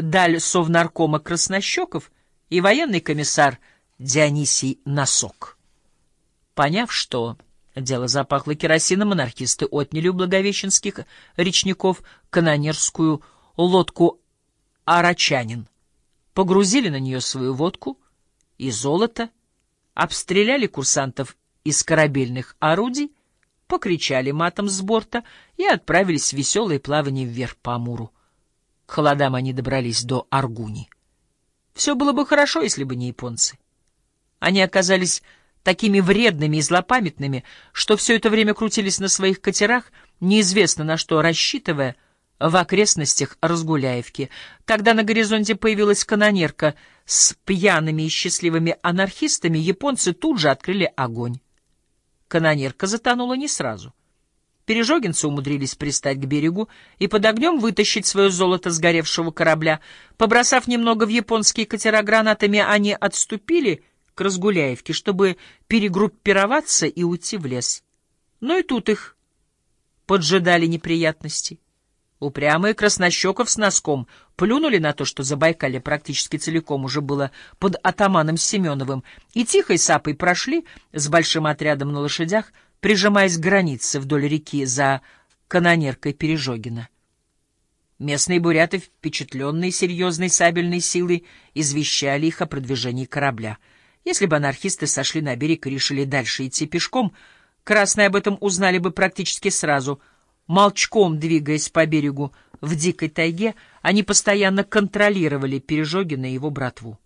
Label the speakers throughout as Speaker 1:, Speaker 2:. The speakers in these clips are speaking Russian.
Speaker 1: даль совнаркома Краснощеков и военный комиссар Дионисий Носок. Поняв, что дело запахло керосином, анархисты отняли у благовещенских речников канонерскую лодку «Арачанин», погрузили на нее свою водку и золото, обстреляли курсантов из корабельных орудий, покричали матом с борта и отправились в веселое плавание вверх по Амуру. К холодам они добрались до Аргуни. Все было бы хорошо, если бы не японцы. Они оказались такими вредными и злопамятными, что все это время крутились на своих катерах, неизвестно на что рассчитывая, в окрестностях Разгуляевки. Когда на горизонте появилась канонерка с пьяными и счастливыми анархистами, японцы тут же открыли огонь. Канонерка затонула не сразу. Пережогинцы умудрились пристать к берегу и под огнем вытащить свое золото с горевшего корабля. Побросав немного в японские катера гранатами, они отступили к Разгуляевке, чтобы перегруппироваться и уйти в лес. Но и тут их поджидали неприятности. Упрямые Краснощеков с носком плюнули на то, что Забайкалье практически целиком уже было под атаманом Семеновым, и тихой сапой прошли с большим отрядом на лошадях, прижимаясь к границе вдоль реки за канонеркой Пережогина. Местные буряты, впечатленные серьезной сабельной силой, извещали их о продвижении корабля. Если бы анархисты сошли на берег и решили дальше идти пешком, красные об этом узнали бы практически сразу. Молчком двигаясь по берегу в дикой тайге, они постоянно контролировали Пережогина и его братву.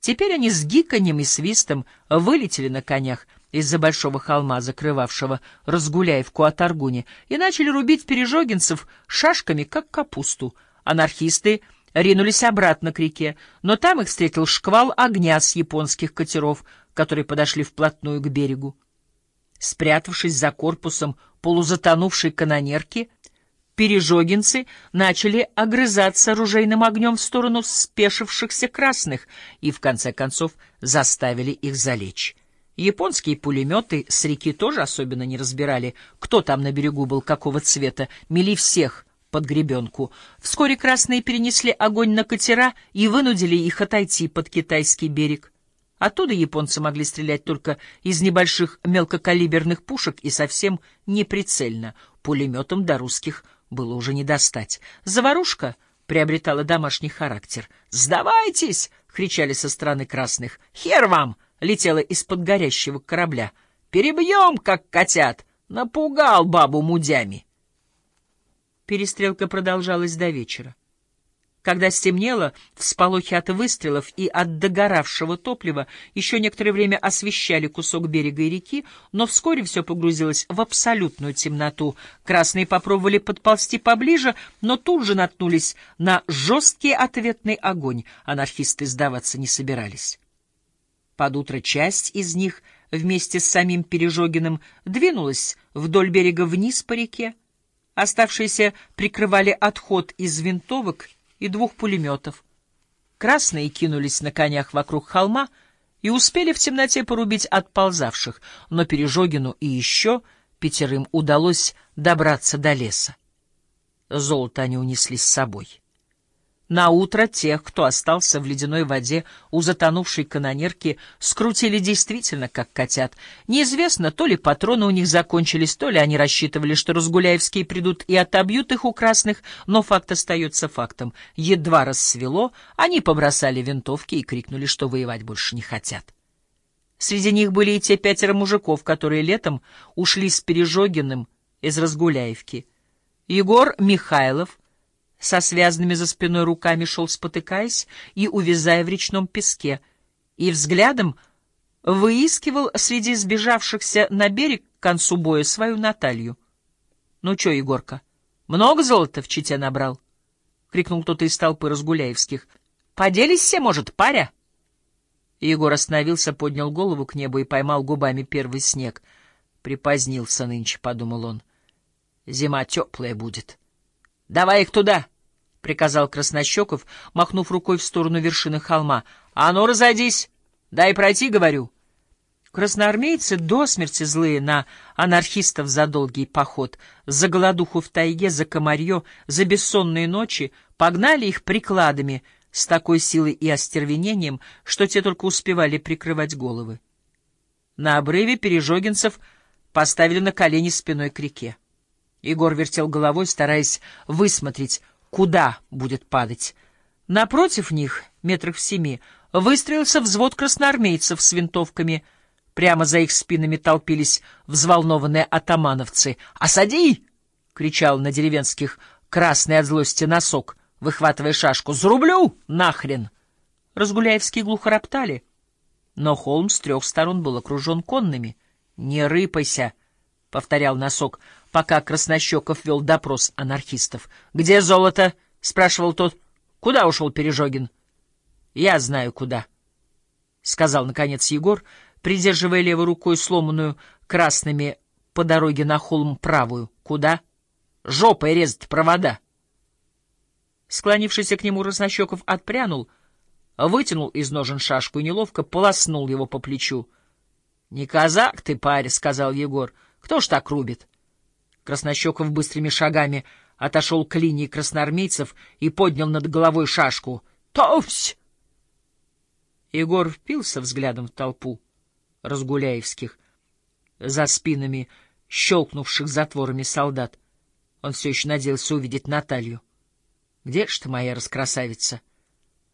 Speaker 1: Теперь они с гиканьем и свистом вылетели на конях из-за большого холма, закрывавшего Разгуляевку от Аргуни, и начали рубить пережогинцев шашками, как капусту. Анархисты ринулись обратно к реке, но там их встретил шквал огня с японских катеров, которые подошли вплотную к берегу. Спрятавшись за корпусом полузатонувшей канонерки, пережогинцы начали огрызаться оружейным огнем в сторону спешившихся красных и, в конце концов, заставили их залечь. Японские пулеметы с реки тоже особенно не разбирали, кто там на берегу был какого цвета, мели всех под гребенку. Вскоре красные перенесли огонь на катера и вынудили их отойти под китайский берег. Оттуда японцы могли стрелять только из небольших мелкокалиберных пушек и совсем неприцельно. Пулеметом до русских было уже не достать. Заварушка приобретала домашний характер. «Сдавайтесь!» — кричали со стороны красных. «Хер вам!» Летела из-под горящего корабля. «Перебьем, как котят! Напугал бабу мудями!» Перестрелка продолжалась до вечера. Когда стемнело, всполохи от выстрелов и от догоравшего топлива еще некоторое время освещали кусок берега и реки, но вскоре все погрузилось в абсолютную темноту. Красные попробовали подползти поближе, но тут же наткнулись на жесткий ответный огонь. Анархисты сдаваться не собирались. Под утро часть из них вместе с самим Пережогиным двинулась вдоль берега вниз по реке. Оставшиеся прикрывали отход из винтовок и двух пулеметов. Красные кинулись на конях вокруг холма и успели в темноте порубить отползавших, но Пережогину и еще пятерым удалось добраться до леса. Золото они унесли с собой. На утро тех, кто остался в ледяной воде у затонувшей канонерки, скрутили действительно как котят. Неизвестно, то ли патроны у них закончились, то ли они рассчитывали, что разгуляевские придут и отобьют их у красных, но факт остается фактом. Едва рассвело, они побросали винтовки и крикнули, что воевать больше не хотят. Среди них были и те пятеро мужиков, которые летом ушли с Пережогиным из Разгуляевки. Егор Михайлов — со связанными за спиной руками шел, спотыкаясь и увязая в речном песке, и взглядом выискивал среди сбежавшихся на берег к концу боя свою Наталью. — Ну чё, Егорка, много золота в Чите набрал? — крикнул кто-то из толпы разгуляевских. — Поделись все, может, паря? Егор остановился, поднял голову к небу и поймал губами первый снег. Припозднился нынче, — подумал он. Зима теплая будет. — Давай их туда! — приказал Краснощеков, махнув рукой в сторону вершины холма. — А ну, разойдись! Дай пройти, говорю! Красноармейцы, до смерти злые на анархистов за долгий поход, за голодуху в тайге, за комарье, за бессонные ночи, погнали их прикладами с такой силой и остервенением, что те только успевали прикрывать головы. На обрыве пережогинцев поставили на колени спиной к реке. Егор вертел головой, стараясь высмотреть, куда будет падать. Напротив них, метрах в семи, выстроился взвод красноармейцев с винтовками. Прямо за их спинами толпились взволнованные атамановцы. «Осади!» — кричал на деревенских красный от злости носок, выхватывая шашку. «Зарублю! Нахрен!» Разгуляевские глухо роптали, но холм с трех сторон был окружен конными. «Не рыпайся!» — повторял носок, пока Краснощеков вел допрос анархистов. «Где золото?» — спрашивал тот. «Куда ушел Пережогин?» Я знаю, куда, — сказал, наконец, Егор, придерживая левой рукой сломанную красными по дороге на холм правую. Куда? Жопой резать провода. Склонившийся к нему Роснощеков отпрянул, вытянул из ножен шашку и неловко полоснул его по плечу. — Не казак ты, парень, — сказал Егор. — Кто ж так рубит? Краснощеков быстрыми шагами отошел к линии красноармейцев и поднял над головой шашку. — Товсь! Егор впился взглядом в толпу разгуляевских, за спинами щелкнувших затворами солдат. Он все еще надеялся увидеть Наталью. Где ж ты, моя раскрасавица?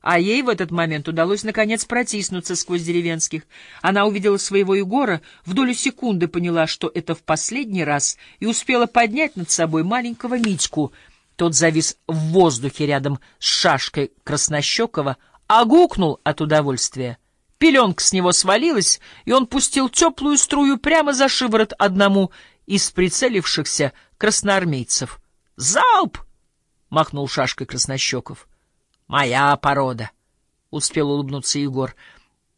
Speaker 1: А ей в этот момент удалось, наконец, протиснуться сквозь деревенских. Она увидела своего Егора, в долю секунды поняла, что это в последний раз, и успела поднять над собой маленького Митьку. Тот завис в воздухе рядом с шашкой Краснощекова, огукнул от удовольствия. Пеленка с него свалилась, и он пустил теплую струю прямо за шиворот одному из прицелившихся красноармейцев. «Залп!» — махнул шашкой Краснощеков. «Моя порода!» — успел улыбнуться Егор,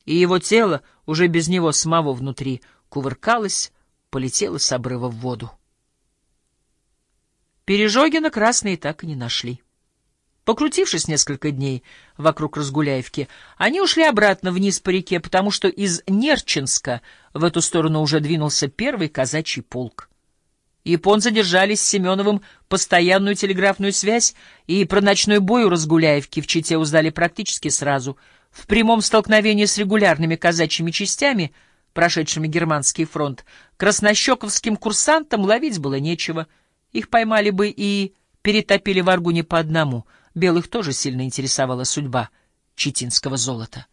Speaker 1: и его тело, уже без него самого внутри, кувыркалось, полетело с обрыва в воду. Пережогина красные так и не нашли. Покрутившись несколько дней вокруг Разгуляевки, они ушли обратно вниз по реке, потому что из Нерчинска в эту сторону уже двинулся первый казачий полк. Японцы держали с Семеновым постоянную телеграфную связь, и про ночной бой у Разгуляевки в Чите узнали практически сразу. В прямом столкновении с регулярными казачьими частями, прошедшими германский фронт, краснощековским курсантам ловить было нечего. Их поймали бы и перетопили в Аргуне по одному — Белых тоже сильно интересовала судьба читинского золота.